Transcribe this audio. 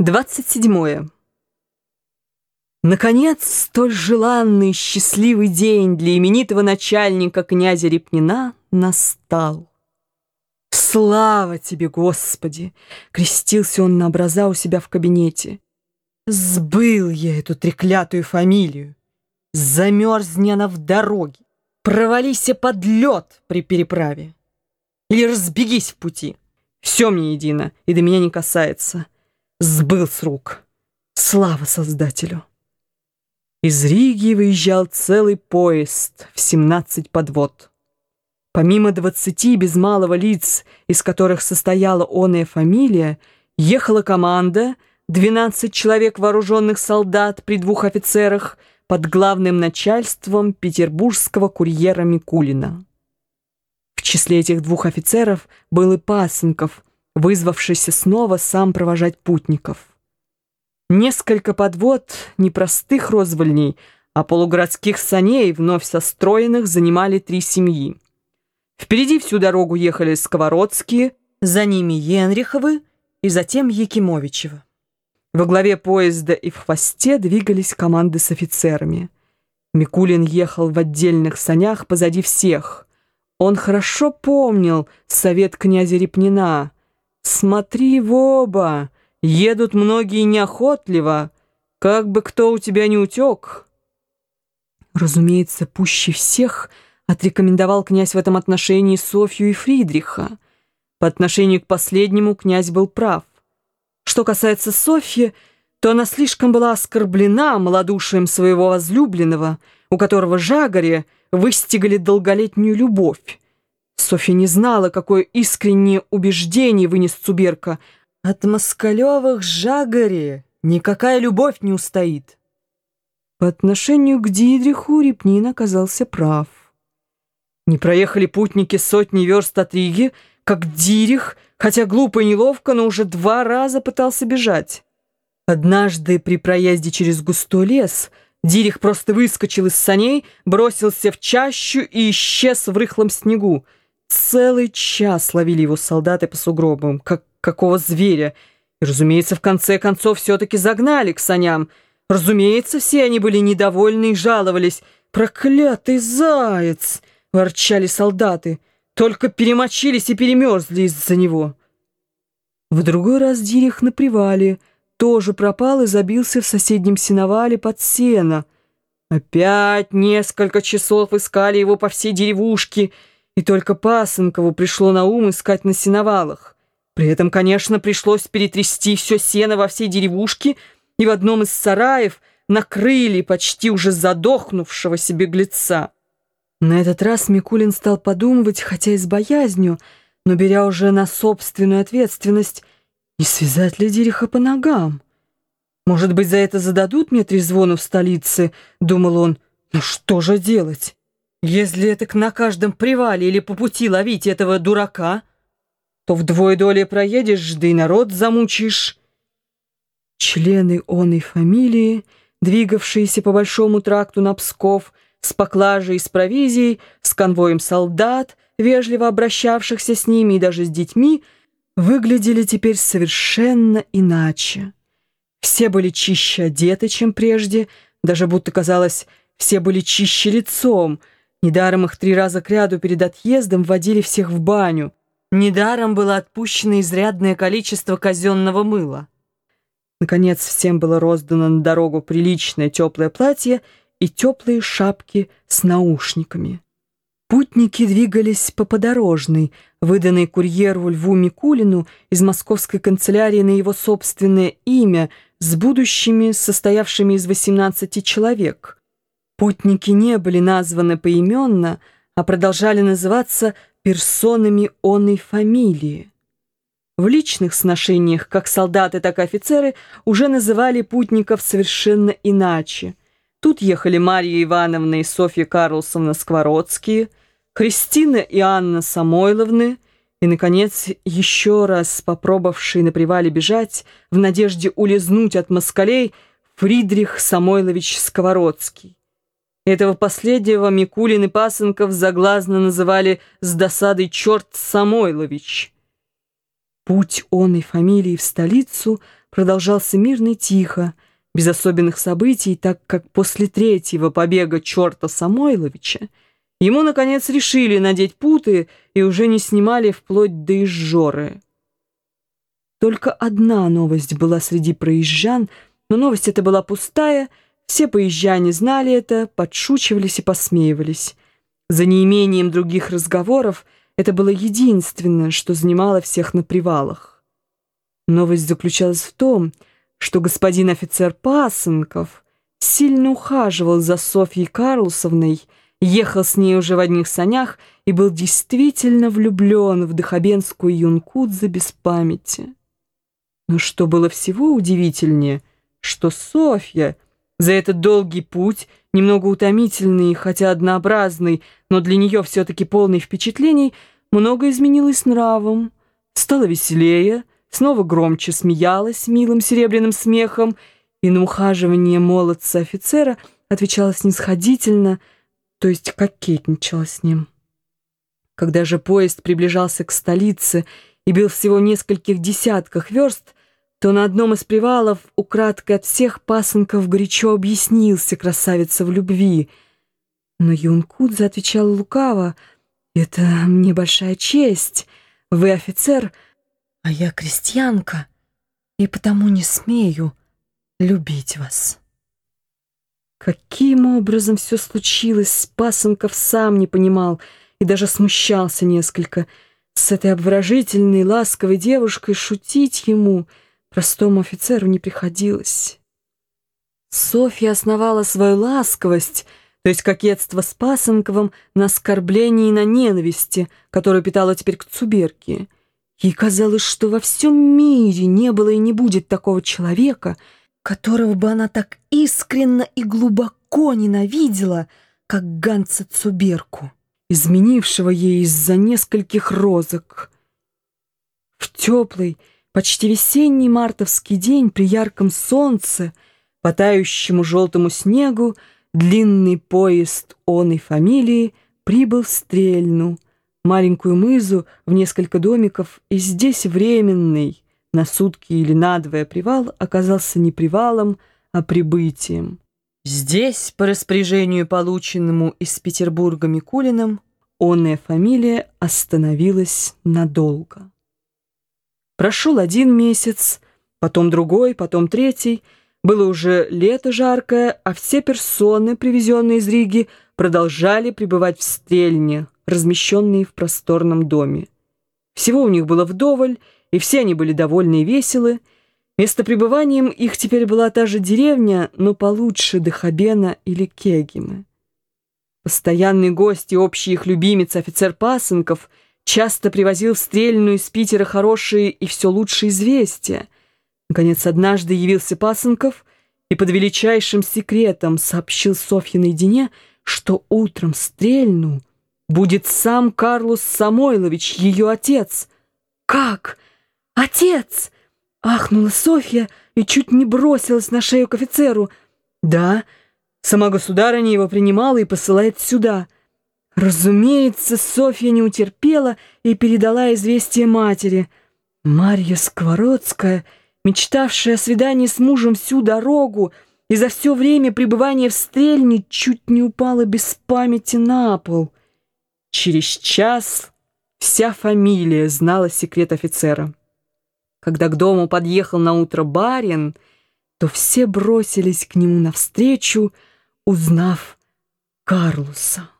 27. Наконец, столь желанный счастливый день для именитого начальника князя Репнина настал. «Слава тебе, Господи!» — крестился он на образа у себя в кабинете. «Сбыл я эту треклятую фамилию! Замерзни она в дороге! Провалися под лед при переправе! Или разбегись в пути! Все мне едино и до меня не касается!» Сбыл с рук. Слава Создателю! Из Риги выезжал целый поезд в 17 подвод. Помимо 20 без малого лиц, из которых состояла оная фамилия, ехала команда, 12 человек вооруженных солдат при двух офицерах под главным начальством петербургского курьера Микулина. В числе этих двух офицеров был и Пасынков – вызвавшийся снова сам провожать путников. Несколько подвод непростых розвольней, а полугородских саней, вновь состроенных, занимали три семьи. Впереди всю дорогу ехали Сковородские, за ними Енриховы и затем Якимовичевы. Во главе поезда и в хвосте двигались команды с офицерами. Микулин ехал в отдельных санях позади всех. Он хорошо помнил совет князя Репнина — Смотри в оба, едут многие неохотливо, как бы кто у тебя не утек. Разумеется, пуще всех отрекомендовал князь в этом отношении Софью и Фридриха. По отношению к последнему князь был прав. Что касается Софьи, то она слишком была оскорблена малодушием своего возлюбленного, у которого Жагаре выстигали долголетнюю любовь. Софья не знала, какое искреннее убеждение вынес Цуберка. От Москалевых Жагаре никакая любовь не устоит. По отношению к Дидриху Репнин оказался прав. Не проехали путники сотни верст от Риги, как Дирих, хотя глупо и неловко, но уже два раза пытался бежать. Однажды при проезде через густой лес Дирих просто выскочил из саней, бросился в чащу и исчез в рыхлом снегу. Целый час ловили его солдаты по сугробам, как какого зверя. И, разумеется, в конце концов все-таки загнали к саням. Разумеется, все они были недовольны и жаловались. «Проклятый заяц!» — ворчали солдаты. Только перемочились и перемерзли из-за него. В другой раз Дирих на привале тоже пропал и забился в соседнем сеновале под сено. Опять несколько часов искали его по всей деревушке — и только Пасынкову пришло на ум искать на сеновалах. При этом, конечно, пришлось перетрясти все сено во всей деревушке, и в одном из сараев накрыли почти уже задохнувшегося беглеца. На этот раз Микулин стал подумывать, хотя и с боязнью, но беря уже на собственную ответственность, не связать ли Дереха по ногам. «Может быть, за это зададут мне трезвону в столице?» — думал он. «Ну что же делать?» Если это на каждом привале или по пути ловить этого дурака, то вдвое доли проедешь, да и народ замучишь. Члены оной фамилии, двигавшиеся по большому тракту на Псков, с поклажей и с провизией, с конвоем солдат, вежливо обращавшихся с ними и даже с детьми, выглядели теперь совершенно иначе. Все были чище одеты, чем прежде, даже будто казалось, все были чище лицом — Недаром их три раза кряду перед отъездом водили всех в баню. Недаром было отпущено изрядное количество казенного мыла. Наконец, всем было роздано на дорогу приличное теплое платье и теплые шапки с наушниками. Путники двигались по подорожной, выданной курьеру Льву Микулину из московской канцелярии на его собственное имя с будущими, состоявшими из 18 человек — Путники не были названы поименно, а продолжали называться персонами оной фамилии. В личных сношениях как солдаты, так и офицеры уже называли путников совершенно иначе. Тут ехали Марья Ивановна и Софья Карлсовна Сквородские, Христина и Анна Самойловны и, наконец, еще раз попробовавший на привале бежать в надежде улизнуть от москалей Фридрих Самойлович Сковородский. Этого последнего Микулин и Пасынков заглазно называли с досадой «Черт Самойлович». Путь он и фамилии в столицу продолжался мирно и тихо, без особенных событий, так как после третьего побега черта Самойловича ему, наконец, решили надеть путы и уже не снимали вплоть до изжоры. Только одна новость была среди проезжан, но новость эта была пустая, все поезжане знали это, подшучивались и посмеивались. За неимением других разговоров это было единственное, что занимало всех на привалах. Новость заключалась в том, что господин офицер Пасынков сильно ухаживал за Софьей Карлусовной, ехал с ней уже в одних санях и был действительно влюблен в Дахабенскую юнкудзе без памяти. Но что было всего удивительнее, что Софья за этот долгий путь, немного утомительный, хотя однообразный, но для нее все-таки полный впечатлений, много изменилась нравом, стала веселее, снова громче смеялась милым серебряным смехом и на ухаживание молодца-офицера отвечала снисходительно, то есть кокетничала с ним. Когда же поезд приближался к столице и был всего в нескольких десятках верст, то на одном из привалов украдкой от всех пасынков горячо объяснился красавица в любви. Но Юнкудзе отвечал лукаво, «Это мне большая честь. Вы офицер, а я крестьянка, и потому не смею любить вас». Каким образом все случилось, Пасынков сам не понимал и даже смущался несколько. С этой обворожительной, ласковой девушкой шутить ему — простому офицеру не приходилось. Софья основала свою ласковость, то есть кокетство с Пасынковым, на оскорблении и на ненависти, которую питала теперь к Цуберке. Ей казалось, что во всем мире не было и не будет такого человека, которого бы она так искренно и глубоко ненавидела, как Ганца Цуберку, изменившего ей из-за нескольких розок. В теплый, Почти весенний мартовский день при ярком солнце, по тающему желтому снегу, длинный поезд оной фамилии прибыл в Стрельну, маленькую мызу в несколько домиков, и здесь временный, на сутки или надвое привал оказался не привалом, а прибытием. Здесь, по распоряжению, полученному из Петербурга Микулиным, онная фамилия остановилась надолго. Прошел один месяц, потом другой, потом третий. Было уже лето жаркое, а все персоны, привезенные из Риги, продолжали пребывать в стрельне, размещенные в просторном доме. Всего у них было вдоволь, и все они были довольны и веселы. Место пребыванием их теперь была та же деревня, но получше Дахабена или Кегимы. Постоянный гость и общий их любимец офицер Пасынков – часто привозил в Стрельную из Питера хорошие и все лучшие известия. Наконец, однажды явился Пасынков и под величайшим секретом сообщил Софье наедине, что утром Стрельну будет сам Карлос Самойлович, ее отец. «Как? Отец?» — ахнула Софья и чуть не бросилась на шею к офицеру. «Да, сама государыня его принимала и посылает сюда». Разумеется, Софья не утерпела и передала известие матери. Марья Сквородская, мечтавшая о свидании с мужем всю дорогу и за все время пребывания в стрельне, чуть не упала без памяти на пол. Через час вся фамилия знала секрет офицера. Когда к дому подъехал на утро барин, то все бросились к нему навстречу, узнав Карлуса.